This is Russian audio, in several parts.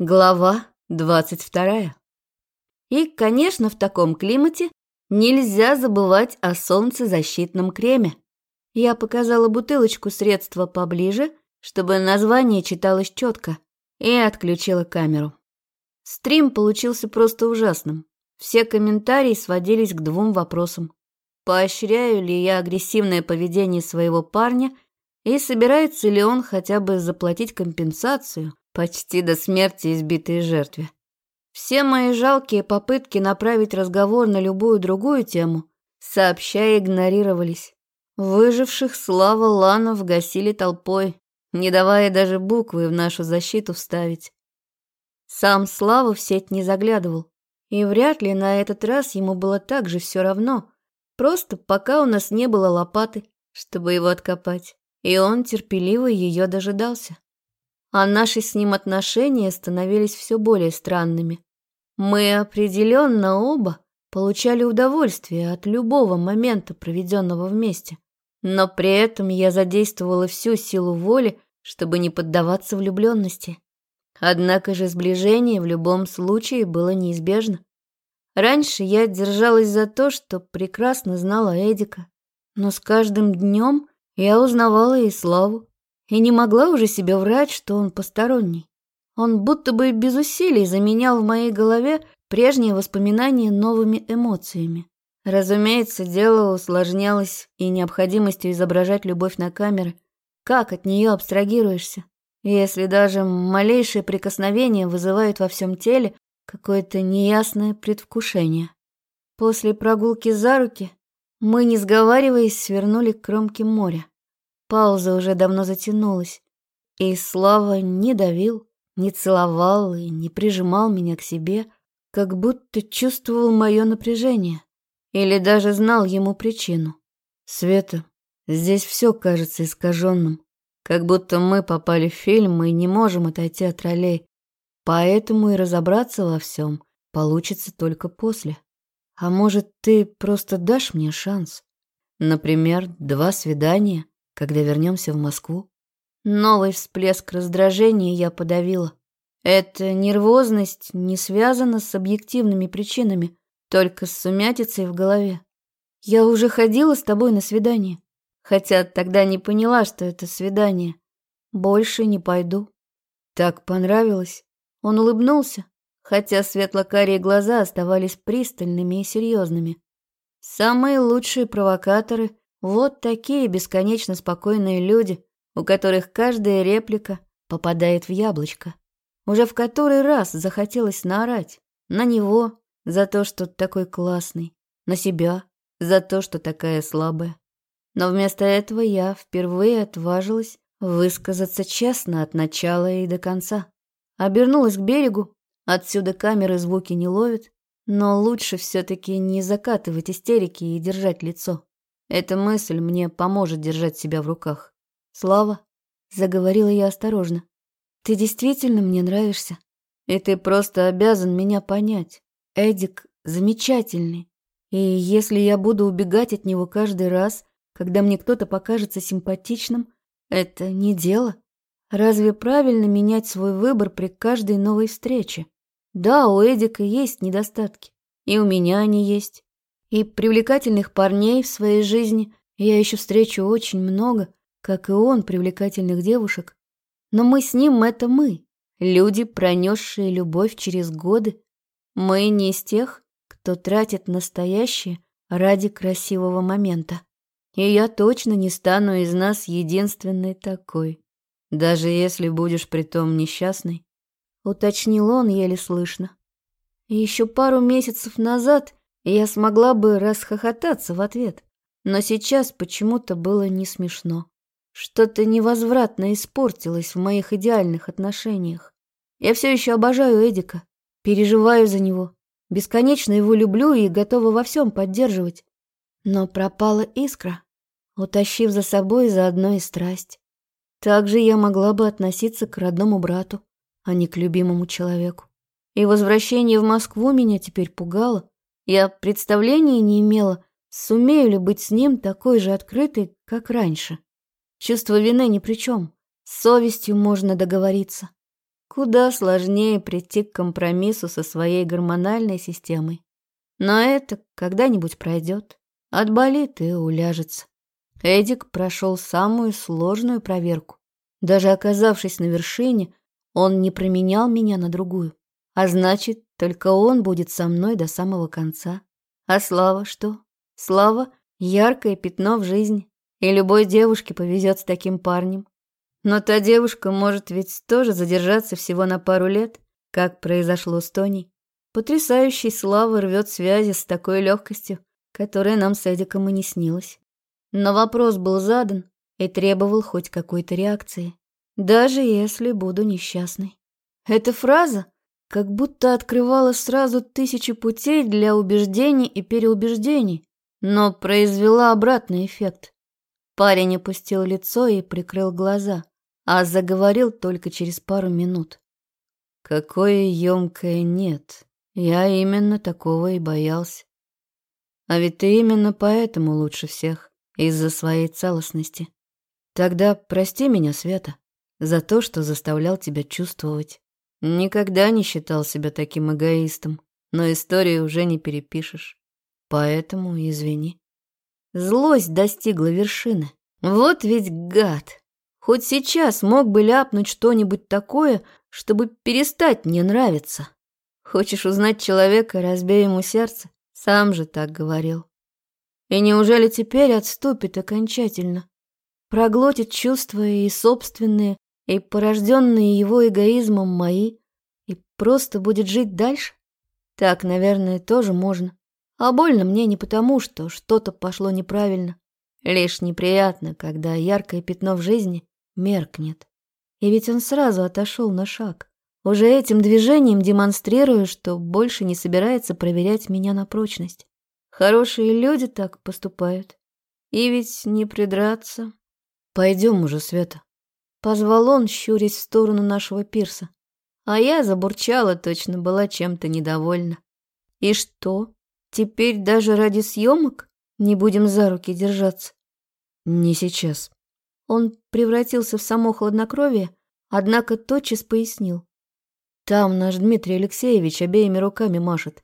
Глава 22. И, конечно, в таком климате нельзя забывать о солнцезащитном креме. Я показала бутылочку средства поближе, чтобы название читалось четко, и отключила камеру. Стрим получился просто ужасным. Все комментарии сводились к двум вопросам. Поощряю ли я агрессивное поведение своего парня и собирается ли он хотя бы заплатить компенсацию – почти до смерти избитые жертве. Все мои жалкие попытки направить разговор на любую другую тему, сообща игнорировались. Выживших слава ланов гасили толпой, не давая даже буквы в нашу защиту вставить. Сам Слава в сеть не заглядывал, и вряд ли на этот раз ему было так же все равно, просто пока у нас не было лопаты, чтобы его откопать, и он терпеливо ее дожидался а наши с ним отношения становились все более странными. Мы определенно оба получали удовольствие от любого момента, проведенного вместе. Но при этом я задействовала всю силу воли, чтобы не поддаваться влюбленности. Однако же сближение в любом случае было неизбежно. Раньше я держалась за то, что прекрасно знала Эдика, но с каждым днем я узнавала и Славу и не могла уже себе врать, что он посторонний. Он будто бы без усилий заменял в моей голове прежние воспоминания новыми эмоциями. Разумеется, дело усложнялось и необходимостью изображать любовь на камеры. Как от нее абстрагируешься? Если даже малейшее прикосновение вызывает во всем теле какое-то неясное предвкушение. После прогулки за руки мы, не сговариваясь, свернули к кромке моря. Пауза уже давно затянулась, и Слава не давил, не целовал и не прижимал меня к себе, как будто чувствовал мое напряжение или даже знал ему причину. «Света, здесь все кажется искаженным, как будто мы попали в фильм и не можем отойти от ролей, поэтому и разобраться во всем получится только после. А может, ты просто дашь мне шанс? Например, два свидания?» Когда вернемся в Москву, новый всплеск раздражения я подавила. Эта нервозность не связана с объективными причинами, только с сумятицей в голове. Я уже ходила с тобой на свидание, хотя тогда не поняла, что это свидание. Больше не пойду. Так понравилось. Он улыбнулся, хотя светло-карие глаза оставались пристальными и серьезными. Самые лучшие провокаторы — вот такие бесконечно спокойные люди, у которых каждая реплика попадает в яблочко. Уже в который раз захотелось наорать. На него, за то, что такой классный. На себя, за то, что такая слабая. Но вместо этого я впервые отважилась высказаться честно от начала и до конца. Обернулась к берегу, отсюда камеры звуки не ловят, но лучше все-таки не закатывать истерики и держать лицо. Эта мысль мне поможет держать себя в руках. Слава, заговорила я осторожно. Ты действительно мне нравишься. И ты просто обязан меня понять. Эдик замечательный. И если я буду убегать от него каждый раз, когда мне кто-то покажется симпатичным, это не дело. Разве правильно менять свой выбор при каждой новой встрече? Да, у Эдика есть недостатки. И у меня они есть и привлекательных парней в своей жизни я еще встречу очень много, как и он привлекательных девушек. Но мы с ним — это мы, люди, пронесшие любовь через годы. Мы не из тех, кто тратит настоящее ради красивого момента. И я точно не стану из нас единственной такой, даже если будешь притом несчастной. Уточнил он еле слышно. Еще пару месяцев назад я смогла бы расхохотаться в ответ, но сейчас почему-то было не смешно. Что-то невозвратно испортилось в моих идеальных отношениях. Я все еще обожаю Эдика, переживаю за него, бесконечно его люблю и готова во всем поддерживать. Но пропала искра, утащив за собой заодно и страсть. Так же я могла бы относиться к родному брату, а не к любимому человеку. И возвращение в Москву меня теперь пугало, я представления не имела, сумею ли быть с ним такой же открытой, как раньше. Чувство вины ни при чем. С совестью можно договориться. Куда сложнее прийти к компромиссу со своей гормональной системой. Но это когда-нибудь пройдет. Отболит и уляжется. Эдик прошел самую сложную проверку. Даже оказавшись на вершине, он не променял меня на другую. А значит, только он будет со мной до самого конца. А слава что? Слава — яркое пятно в жизни, и любой девушке повезет с таким парнем. Но та девушка может ведь тоже задержаться всего на пару лет, как произошло с Тони. Потрясающий Слава рвет связи с такой легкостью, которая нам с Эдиком и не снилась. Но вопрос был задан и требовал хоть какой-то реакции, даже если буду несчастной. Эта фраза как будто открывала сразу тысячи путей для убеждений и переубеждений, но произвела обратный эффект. Парень опустил лицо и прикрыл глаза, а заговорил только через пару минут. Какое емкое «нет». Я именно такого и боялся. А ведь ты именно поэтому лучше всех, из-за своей целостности. Тогда прости меня, Света, за то, что заставлял тебя чувствовать. Никогда не считал себя таким эгоистом, но историю уже не перепишешь. Поэтому извини. Злость достигла вершины. Вот ведь гад. Хоть сейчас мог бы ляпнуть что-нибудь такое, чтобы перестать мне нравиться. Хочешь узнать человека, разбей ему сердце. Сам же так говорил. И неужели теперь отступит окончательно? Проглотит чувства и собственные, и порожденные его эгоизмом мои, и просто будет жить дальше? Так, наверное, тоже можно. А больно мне не потому, что что-то пошло неправильно. Лишь неприятно, когда яркое пятно в жизни меркнет. И ведь он сразу отошел на шаг. Уже этим движением демонстрирую, что больше не собирается проверять меня на прочность. Хорошие люди так поступают. И ведь не придраться. Пойдем уже, Света. Позвал он, щурясь в сторону нашего пирса. А я забурчала, точно была чем-то недовольна. И что? Теперь даже ради съемок не будем за руки держаться? Не сейчас. Он превратился в само хладнокровие, однако тотчас пояснил. Там наш Дмитрий Алексеевич обеими руками машет.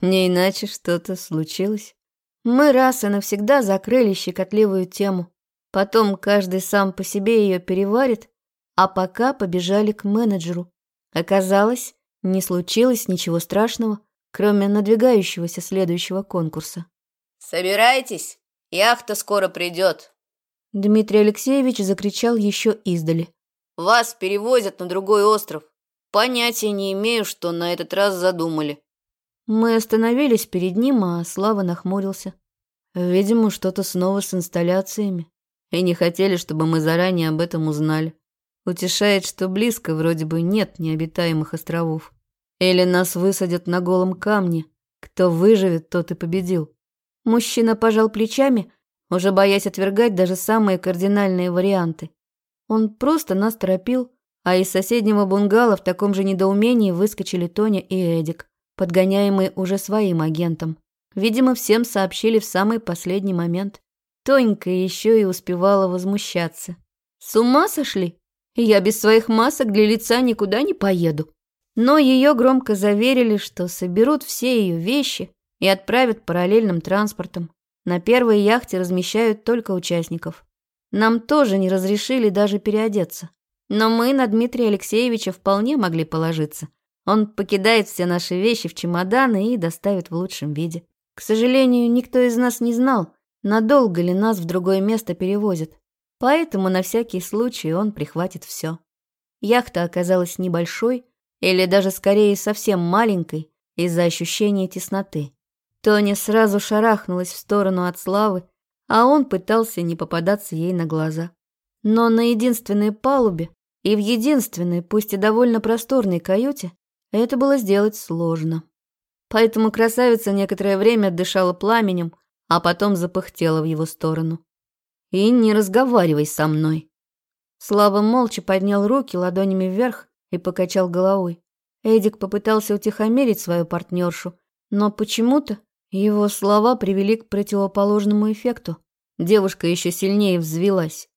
Не иначе что-то случилось. Мы раз и навсегда закрыли щекотливую тему. Потом каждый сам по себе ее переварит, а пока побежали к менеджеру. Оказалось, не случилось ничего страшного, кроме надвигающегося следующего конкурса. «Собирайтесь, яхта скоро придет!» Дмитрий Алексеевич закричал еще издали. «Вас перевозят на другой остров. Понятия не имею, что на этот раз задумали». Мы остановились перед ним, а Слава нахмурился. Видимо, что-то снова с инсталляциями и не хотели, чтобы мы заранее об этом узнали. Утешает, что близко вроде бы нет необитаемых островов. Или нас высадят на голом камне. Кто выживет, тот и победил. Мужчина пожал плечами, уже боясь отвергать даже самые кардинальные варианты. Он просто нас торопил, а из соседнего бунгало в таком же недоумении выскочили Тоня и Эдик, подгоняемые уже своим агентом. Видимо, всем сообщили в самый последний момент. Тонька еще и успевала возмущаться. «С ума сошли? Я без своих масок для лица никуда не поеду». Но ее громко заверили, что соберут все ее вещи и отправят параллельным транспортом. На первой яхте размещают только участников. Нам тоже не разрешили даже переодеться. Но мы на Дмитрия Алексеевича вполне могли положиться. Он покидает все наши вещи в чемоданы и доставит в лучшем виде. К сожалению, никто из нас не знал, Надолго ли нас в другое место перевозят? Поэтому на всякий случай он прихватит все. Яхта оказалась небольшой, или даже скорее совсем маленькой, из-за ощущения тесноты. Тони сразу шарахнулась в сторону от Славы, а он пытался не попадаться ей на глаза. Но на единственной палубе и в единственной, пусть и довольно просторной каюте это было сделать сложно. Поэтому красавица некоторое время дышала пламенем, а потом запыхтела в его сторону. «И не разговаривай со мной». Слава молча поднял руки ладонями вверх и покачал головой. Эдик попытался утихомирить свою партнершу, но почему-то его слова привели к противоположному эффекту. Девушка еще сильнее взвилась.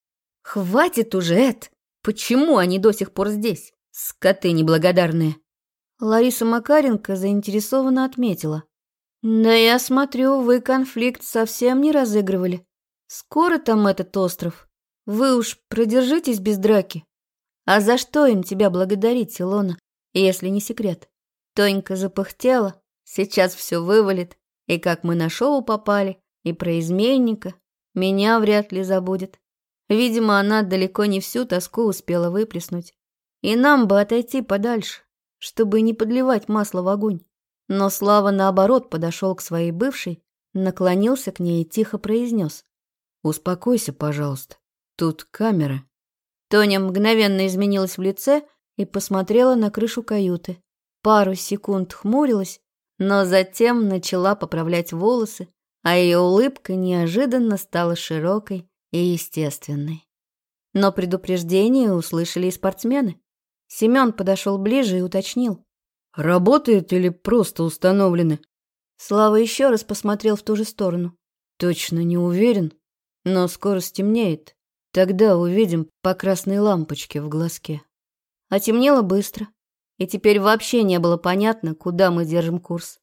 «Хватит уже, Эд! Почему они до сих пор здесь? Скоты неблагодарные!» Лариса Макаренко заинтересованно отметила – но я смотрю, вы конфликт совсем не разыгрывали. Скоро там этот остров. Вы уж продержитесь без драки. А за что им тебя благодарить, Илона, если не секрет? Тонька запыхтела, сейчас все вывалит. И как мы на шоу попали, и про изменника. Меня вряд ли забудет. Видимо, она далеко не всю тоску успела выплеснуть. И нам бы отойти подальше, чтобы не подливать масло в огонь. Но Слава, наоборот, подошел к своей бывшей, наклонился к ней и тихо произнес. «Успокойся, пожалуйста. Тут камера». Тоня мгновенно изменилась в лице и посмотрела на крышу каюты. Пару секунд хмурилась, но затем начала поправлять волосы, а ее улыбка неожиданно стала широкой и естественной. Но предупреждение услышали и спортсмены. Семен подошел ближе и уточнил. Работают или просто установлены? Слава еще раз посмотрел в ту же сторону. Точно не уверен, но скоро стемнеет. Тогда увидим по красной лампочке в глазке. А Отемнело быстро, и теперь вообще не было понятно, куда мы держим курс.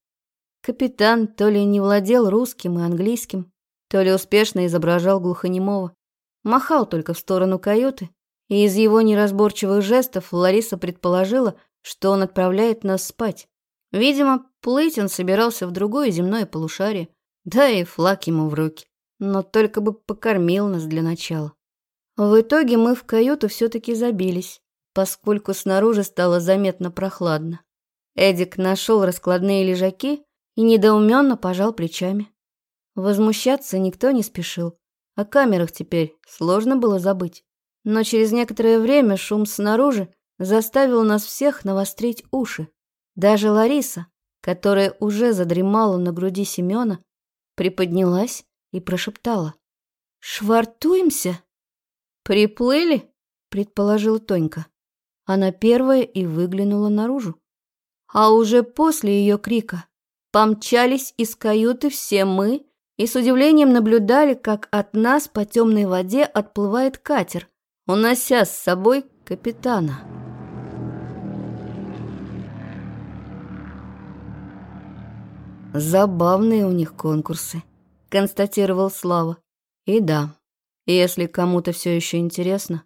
Капитан то ли не владел русским и английским, то ли успешно изображал глухонемого. Махал только в сторону каюты, и из его неразборчивых жестов Лариса предположила, что он отправляет нас спать. Видимо, плыть он собирался в другое земное полушарие, да и флаг ему в руки. Но только бы покормил нас для начала. В итоге мы в каюту все-таки забились, поскольку снаружи стало заметно прохладно. Эдик нашел раскладные лежаки и недоуменно пожал плечами. Возмущаться никто не спешил. О камерах теперь сложно было забыть. Но через некоторое время шум снаружи заставил нас всех навострить уши. Даже Лариса, которая уже задремала на груди Семена, приподнялась и прошептала. «Швартуемся?» «Приплыли?» — Предположила Тонька. Она первая и выглянула наружу. А уже после ее крика помчались из каюты все мы и с удивлением наблюдали, как от нас по темной воде отплывает катер, унося с собой капитана. Забавные у них конкурсы, констатировал Слава. И да, если кому-то все еще интересно,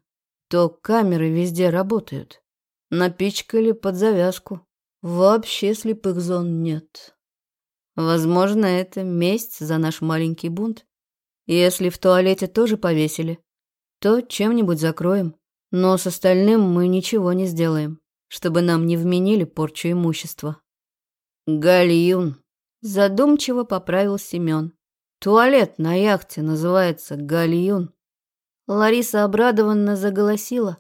то камеры везде работают. Напичкали под завязку. Вообще слепых зон нет. Возможно, это месть за наш маленький бунт. Если в туалете тоже повесили, то чем-нибудь закроем. Но с остальным мы ничего не сделаем, чтобы нам не вменили порчу имущества. Гальюн, Задумчиво поправил Семен. Туалет на яхте называется гальюн. Лариса обрадованно заголосила.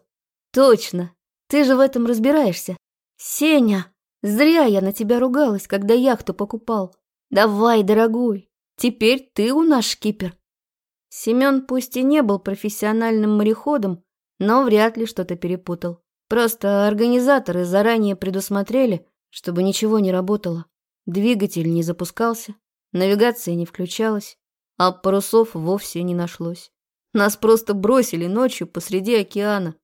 Точно, ты же в этом разбираешься. Сеня, зря я на тебя ругалась, когда яхту покупал. Давай, дорогой, теперь ты у нас шкипер. Семен пусть и не был профессиональным мореходом, но вряд ли что-то перепутал. Просто организаторы заранее предусмотрели, чтобы ничего не работало. Двигатель не запускался, навигация не включалась, а парусов вовсе не нашлось. Нас просто бросили ночью посреди океана.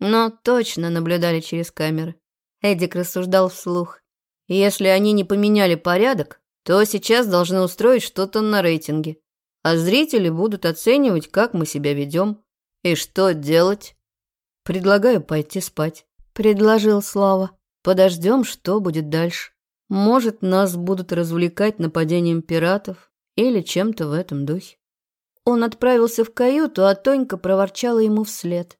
Но точно наблюдали через камеры. Эдик рассуждал вслух. Если они не поменяли порядок, то сейчас должны устроить что-то на рейтинге. А зрители будут оценивать, как мы себя ведем. И что делать? Предлагаю пойти спать. Предложил Слава. Подождем, что будет дальше. Может, нас будут развлекать нападением пиратов или чем-то в этом духе. Он отправился в каюту, а Тонька проворчала ему вслед.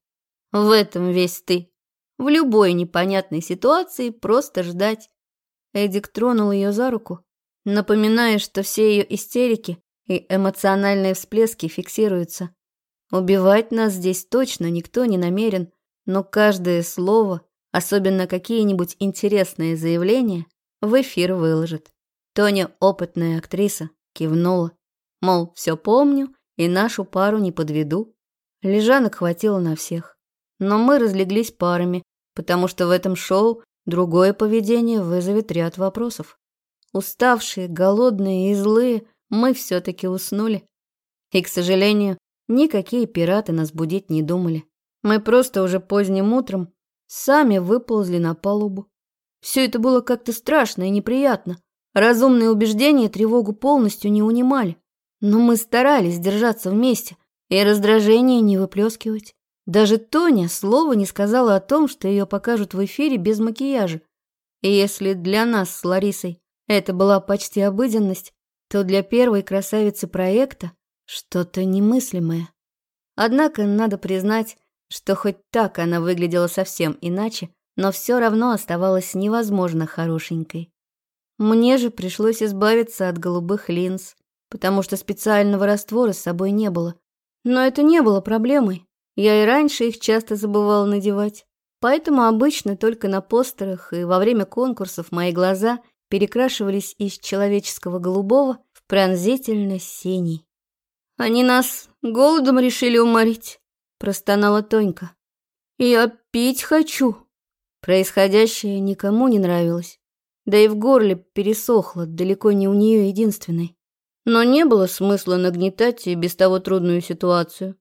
В этом весь ты. В любой непонятной ситуации просто ждать. Эдик тронул ее за руку, напоминая, что все ее истерики и эмоциональные всплески фиксируются. Убивать нас здесь точно никто не намерен, но каждое слово, особенно какие-нибудь интересные заявления, в эфир выложит. Тоня, опытная актриса, кивнула. Мол, все помню и нашу пару не подведу. Лежанок хватило на всех. Но мы разлеглись парами, потому что в этом шоу другое поведение вызовет ряд вопросов. Уставшие, голодные и злые, мы все-таки уснули. И, к сожалению, никакие пираты нас будить не думали. Мы просто уже поздним утром сами выползли на палубу. Все это было как-то страшно и неприятно. Разумные убеждения тревогу полностью не унимали. Но мы старались держаться вместе и раздражение не выплескивать. Даже Тоня слова не сказала о том, что ее покажут в эфире без макияжа. И если для нас с Ларисой это была почти обыденность, то для первой красавицы проекта что-то немыслимое. Однако надо признать, что хоть так она выглядела совсем иначе, но все равно оставалась невозможно хорошенькой. Мне же пришлось избавиться от голубых линз, потому что специального раствора с собой не было. Но это не было проблемой. Я и раньше их часто забывала надевать. Поэтому обычно только на постерах и во время конкурсов мои глаза перекрашивались из человеческого голубого в пронзительно-синий. «Они нас голодом решили уморить», — простонала Тонька. «Я пить хочу». Происходящее никому не нравилось. Да и в горле пересохло, далеко не у нее единственной. Но не было смысла нагнетать и без того трудную ситуацию.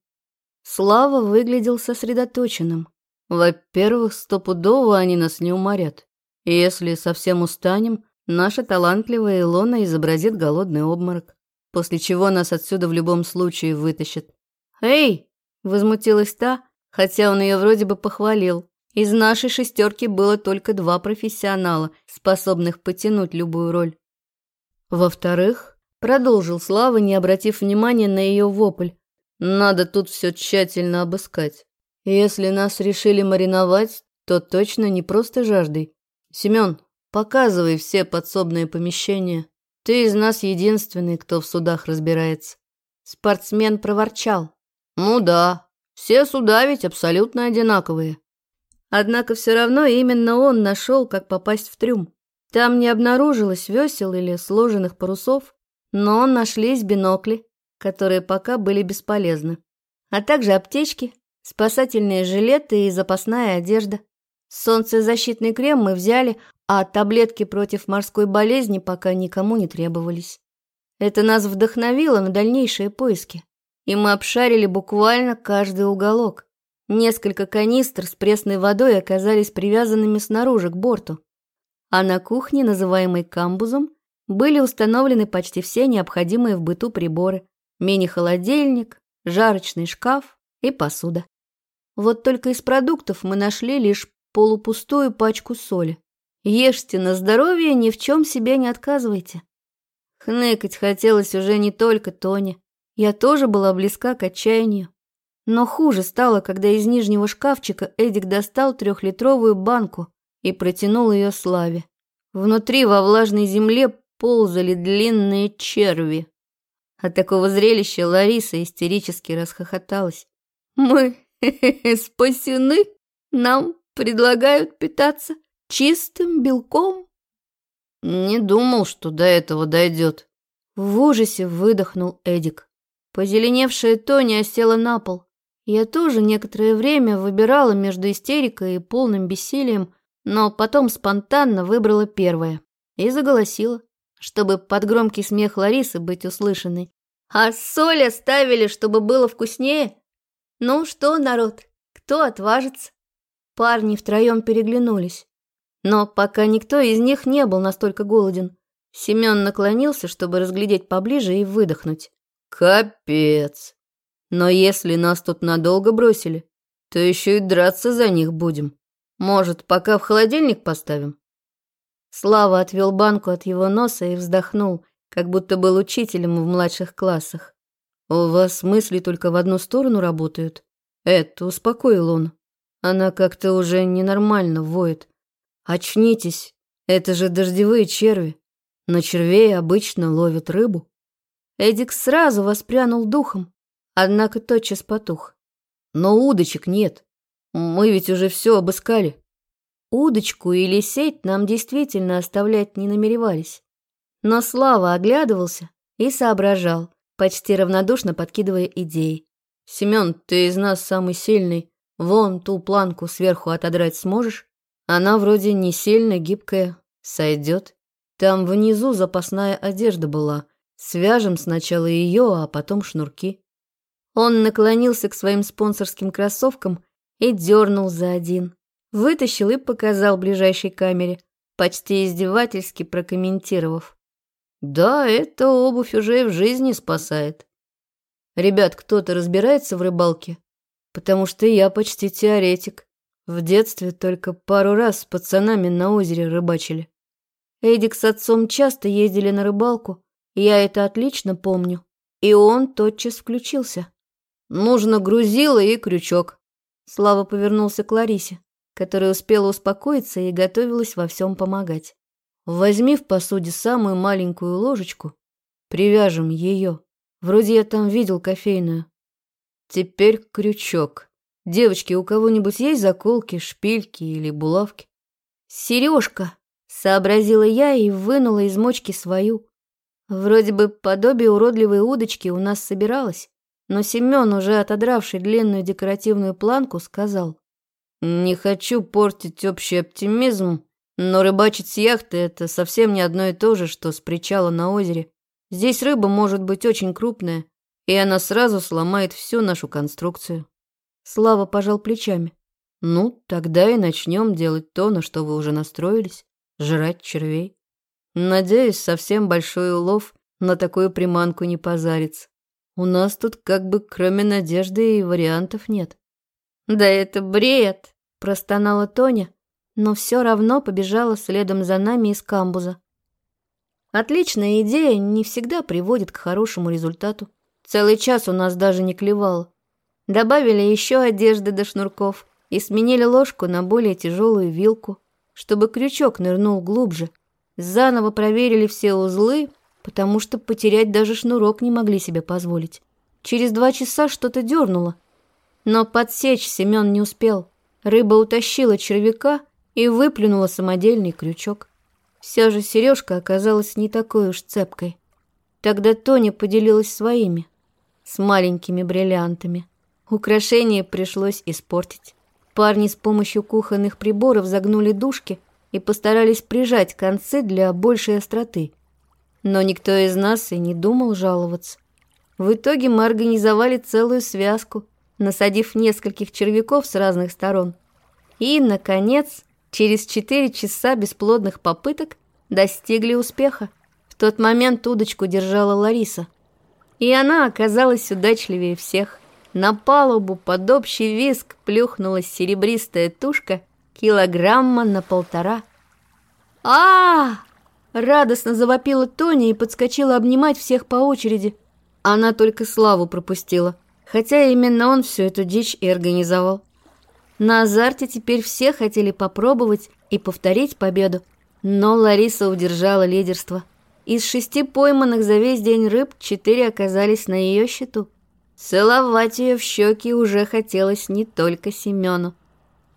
Слава выглядел сосредоточенным. Во-первых, стопудово они нас не уморят. И если совсем устанем, наша талантливая Илона изобразит голодный обморок, после чего нас отсюда в любом случае вытащит. «Эй!» — возмутилась та, хотя он ее вроде бы похвалил. Из нашей шестерки было только два профессионала, способных потянуть любую роль. Во-вторых, продолжил Слава, не обратив внимания на ее вопль. Надо тут все тщательно обыскать. Если нас решили мариновать, то точно не просто жаждой. Семен, показывай все подсобные помещения. Ты из нас единственный, кто в судах разбирается. Спортсмен проворчал. Ну да, все суда ведь абсолютно одинаковые. Однако все равно именно он нашел, как попасть в трюм. Там не обнаружилось весел или сложенных парусов, но нашлись бинокли, которые пока были бесполезны, а также аптечки, спасательные жилеты и запасная одежда. Солнцезащитный крем мы взяли, а таблетки против морской болезни пока никому не требовались. Это нас вдохновило на дальнейшие поиски, и мы обшарили буквально каждый уголок, Несколько канистр с пресной водой оказались привязанными снаружи к борту, а на кухне, называемой камбузом, были установлены почти все необходимые в быту приборы – мини-холодильник, жарочный шкаф и посуда. Вот только из продуктов мы нашли лишь полупустую пачку соли. Ешьте на здоровье, ни в чем себе не отказывайте. Хныкать хотелось уже не только Тоне. Я тоже была близка к отчаянию. Но хуже стало, когда из нижнего шкафчика Эдик достал трехлитровую банку и протянул ее Славе. Внутри во влажной земле ползали длинные черви. От такого зрелища Лариса истерически расхохоталась. «Мы спасены? Нам предлагают питаться чистым белком?» «Не думал, что до этого дойдет». В ужасе выдохнул Эдик. Позеленевшая Тоня осела на пол. Я тоже некоторое время выбирала между истерикой и полным бессилием, но потом спонтанно выбрала первое и заголосила, чтобы под громкий смех Ларисы быть услышанной. «А соль оставили, чтобы было вкуснее?» «Ну что, народ, кто отважится?» Парни втроем переглянулись. Но пока никто из них не был настолько голоден. Семен наклонился, чтобы разглядеть поближе и выдохнуть. «Капец!» Но если нас тут надолго бросили, то еще и драться за них будем. Может, пока в холодильник поставим?» Слава отвел банку от его носа и вздохнул, как будто был учителем в младших классах. «У вас мысли только в одну сторону работают?» «Это успокоил он. Она как-то уже ненормально воет. Очнитесь, это же дождевые черви. На червей обычно ловят рыбу». Эдик сразу воспрянул духом. Однако тотчас потух. Но удочек нет. Мы ведь уже все обыскали. Удочку или сеть нам действительно оставлять не намеревались. Но Слава оглядывался и соображал, почти равнодушно подкидывая идеи. «Семен, ты из нас самый сильный. Вон ту планку сверху отодрать сможешь? Она вроде не сильно гибкая. Сойдет. Там внизу запасная одежда была. Свяжем сначала ее, а потом шнурки». Он наклонился к своим спонсорским кроссовкам и дернул за один. Вытащил и показал ближайшей камере, почти издевательски прокомментировав. «Да, эта обувь уже в жизни спасает. Ребят, кто-то разбирается в рыбалке? Потому что я почти теоретик. В детстве только пару раз с пацанами на озере рыбачили. Эдик с отцом часто ездили на рыбалку, я это отлично помню. И он тотчас включился. Нужно грузило и крючок». Слава повернулся к Ларисе, которая успела успокоиться и готовилась во всем помогать. «Возьми в посуде самую маленькую ложечку, привяжем ее. Вроде я там видел кофейную. Теперь крючок. Девочки, у кого-нибудь есть заколки, шпильки или булавки?» «Сережка!» — сообразила я и вынула из мочки свою. Вроде бы подобие уродливой удочки у нас собиралось, но Семен, уже отодравший длинную декоративную планку, сказал. «Не хочу портить общий оптимизм, но рыбачить с яхты – это совсем не одно и то же, что с причала на озере. Здесь рыба может быть очень крупная, и она сразу сломает всю нашу конструкцию». Слава пожал плечами. «Ну, тогда и начнем делать то, на что вы уже настроились – жрать червей. Надеюсь, совсем большой улов на такую приманку не позарится». У нас тут как бы кроме надежды и вариантов нет». «Да это бред!» – простонала Тоня, но все равно побежала следом за нами из камбуза. Отличная идея не всегда приводит к хорошему результату. Целый час у нас даже не клевало. Добавили еще одежды до шнурков и сменили ложку на более тяжелую вилку, чтобы крючок нырнул глубже. Заново проверили все узлы, потому что потерять даже шнурок не могли себе позволить. Через два часа что-то дернуло. Но подсечь Семен не успел. Рыба утащила червяка и выплюнула самодельный крючок. Все же сережка оказалась не такой уж цепкой. Тогда Тоня поделилась своими, с маленькими бриллиантами. Украшение пришлось испортить. Парни с помощью кухонных приборов загнули дужки и постарались прижать концы для большей остроты – но никто из нас и не думал жаловаться. В итоге мы организовали целую связку, насадив нескольких червяков с разных сторон. И, наконец, через четыре часа бесплодных попыток достигли успеха. В тот момент удочку держала Лариса. И она оказалась удачливее всех. На палубу под общий виск плюхнулась серебристая тушка килограмма на полтора. а, -а, -а Радостно завопила Тоня и подскочила обнимать всех по очереди. Она только Славу пропустила, хотя именно он всю эту дичь и организовал. На азарте теперь все хотели попробовать и повторить победу, но Лариса удержала лидерство. Из шести пойманных за весь день рыб четыре оказались на ее счету. Целовать ее в щеки уже хотелось не только Семену.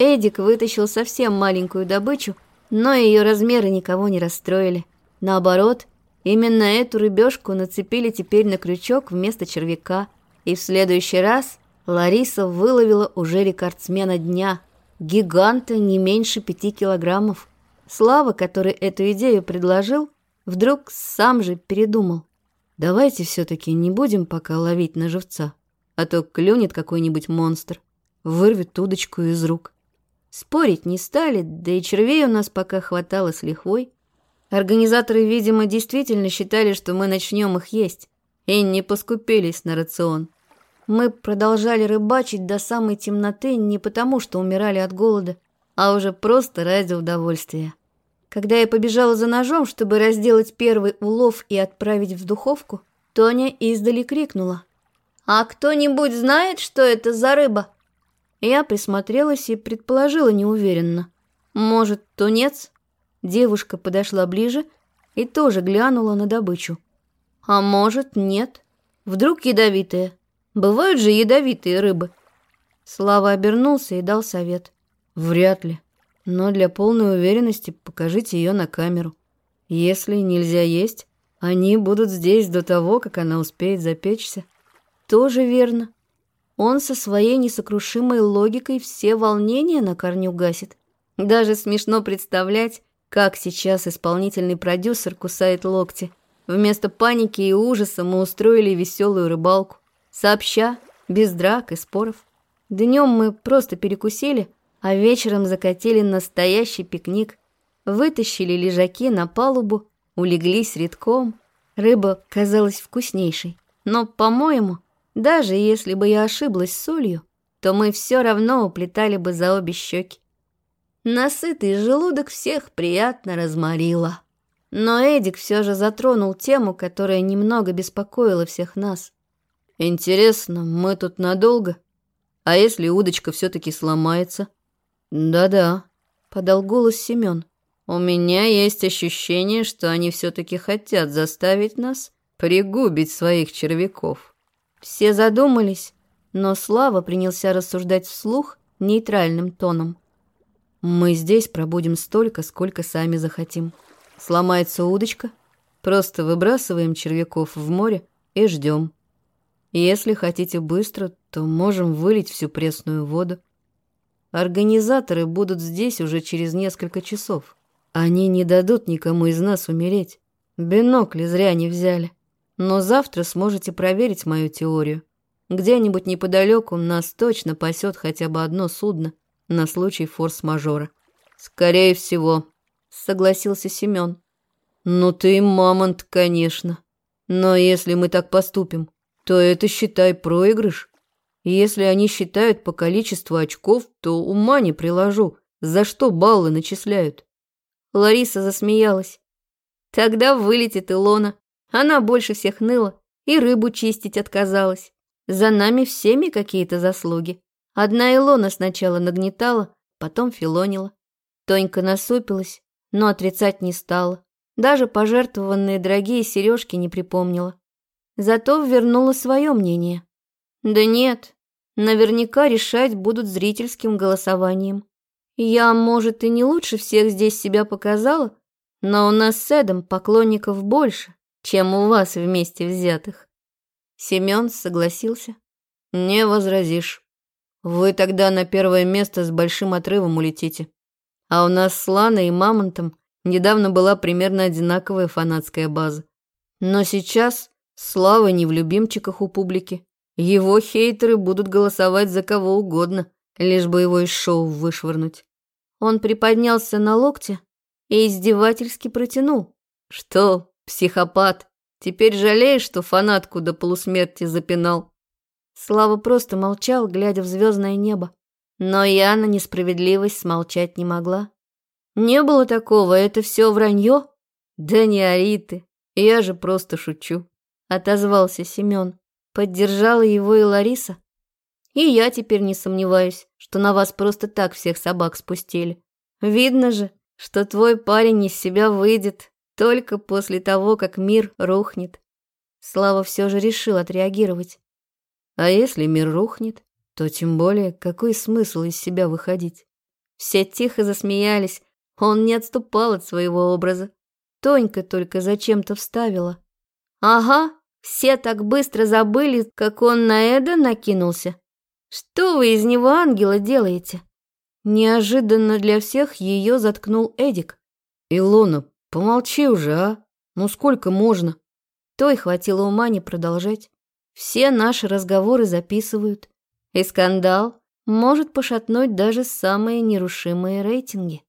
Эдик вытащил совсем маленькую добычу – но ее размеры никого не расстроили. Наоборот, именно эту рыбешку нацепили теперь на крючок вместо червяка, и в следующий раз Лариса выловила уже рекордсмена дня, гиганта не меньше пяти килограммов. Слава, который эту идею предложил, вдруг сам же передумал. «Давайте все-таки не будем пока ловить на живца, а то клюнет какой-нибудь монстр, вырвет удочку из рук». Спорить не стали, да и червей у нас пока хватало с лихвой. Организаторы, видимо, действительно считали, что мы начнем их есть, и не поскупились на рацион. Мы продолжали рыбачить до самой темноты не потому, что умирали от голода, а уже просто ради удовольствия. Когда я побежала за ножом, чтобы разделать первый улов и отправить в духовку, Тоня издали крикнула. «А кто-нибудь знает, что это за рыба?» Я присмотрелась и предположила неуверенно. «Может, тунец?» Девушка подошла ближе и тоже глянула на добычу. «А может, нет. Вдруг ядовитые. Бывают же ядовитые рыбы». Слава обернулся и дал совет. «Вряд ли. Но для полной уверенности покажите ее на камеру. Если нельзя есть, они будут здесь до того, как она успеет запечься». «Тоже верно. Он со своей несокрушимой логикой все волнения на корню гасит. Даже смешно представлять, как сейчас исполнительный продюсер кусает локти. Вместо паники и ужаса мы устроили веселую рыбалку. Сообща, без драк и споров. Днем мы просто перекусили, а вечером закатили настоящий пикник. Вытащили лежаки на палубу, улеглись редком. Рыба казалась вкуснейшей, но, по-моему, даже если бы я ошиблась с солью, то мы все равно уплетали бы за обе щеки. Насытый желудок всех приятно разморило. Но Эдик все же затронул тему, которая немного беспокоила всех нас. «Интересно, мы тут надолго? А если удочка все-таки сломается?» «Да-да», — подал голос Семен. «У меня есть ощущение, что они все-таки хотят заставить нас пригубить своих червяков». Все задумались, но Слава принялся рассуждать вслух нейтральным тоном. «Мы здесь пробудем столько, сколько сами захотим. Сломается удочка, просто выбрасываем червяков в море и ждем. Если хотите быстро, то можем вылить всю пресную воду. Организаторы будут здесь уже через несколько часов. Они не дадут никому из нас умереть. Бинокли зря не взяли. Но завтра сможете проверить мою теорию. Где-нибудь неподалеку нас точно пасет хотя бы одно судно на случай форс-мажора. Скорее всего, согласился Семен. Ну ты мамонт, конечно. Но если мы так поступим, то это считай проигрыш. Если они считают по количеству очков, то ума не приложу, за что баллы начисляют. Лариса засмеялась. Тогда вылетит Илона. Она больше всех ныла и рыбу чистить отказалась. За нами всеми какие-то заслуги. Одна Илона сначала нагнетала, потом филонила. Тонька насупилась, но отрицать не стала. Даже пожертвованные дорогие сережки не припомнила. Зато вернула свое мнение. Да нет, наверняка решать будут зрительским голосованием. Я, может, и не лучше всех здесь себя показала, но у нас с Эдом поклонников больше чем у вас вместе взятых. Семен согласился. Не возразишь. Вы тогда на первое место с большим отрывом улетите. А у нас с Ланой и Мамонтом недавно была примерно одинаковая фанатская база. Но сейчас слава не в любимчиках у публики. Его хейтеры будут голосовать за кого угодно, лишь бы его из шоу вышвырнуть. Он приподнялся на локте и издевательски протянул. «Что, Психопат. Теперь жалеешь, что фанатку до полусмерти запинал?» Слава просто молчал, глядя в звездное небо. Но я на несправедливость смолчать не могла. «Не было такого, это все вранье?» «Да не ори ты, я же просто шучу», — отозвался Семен. Поддержала его и Лариса. «И я теперь не сомневаюсь, что на вас просто так всех собак спустили. Видно же, что твой парень из себя выйдет, только после того, как мир рухнет. Слава все же решил отреагировать. А если мир рухнет, то тем более какой смысл из себя выходить? Все тихо засмеялись, он не отступал от своего образа. Тонька только зачем-то вставила. «Ага, все так быстро забыли, как он на Эда накинулся. Что вы из него ангела делаете?» Неожиданно для всех ее заткнул Эдик. «Илона, Помолчи уже, а? Ну сколько можно? Той хватило ума не продолжать. Все наши разговоры записывают. И скандал может пошатнуть даже самые нерушимые рейтинги.